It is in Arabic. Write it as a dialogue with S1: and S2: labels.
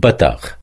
S1: بطخ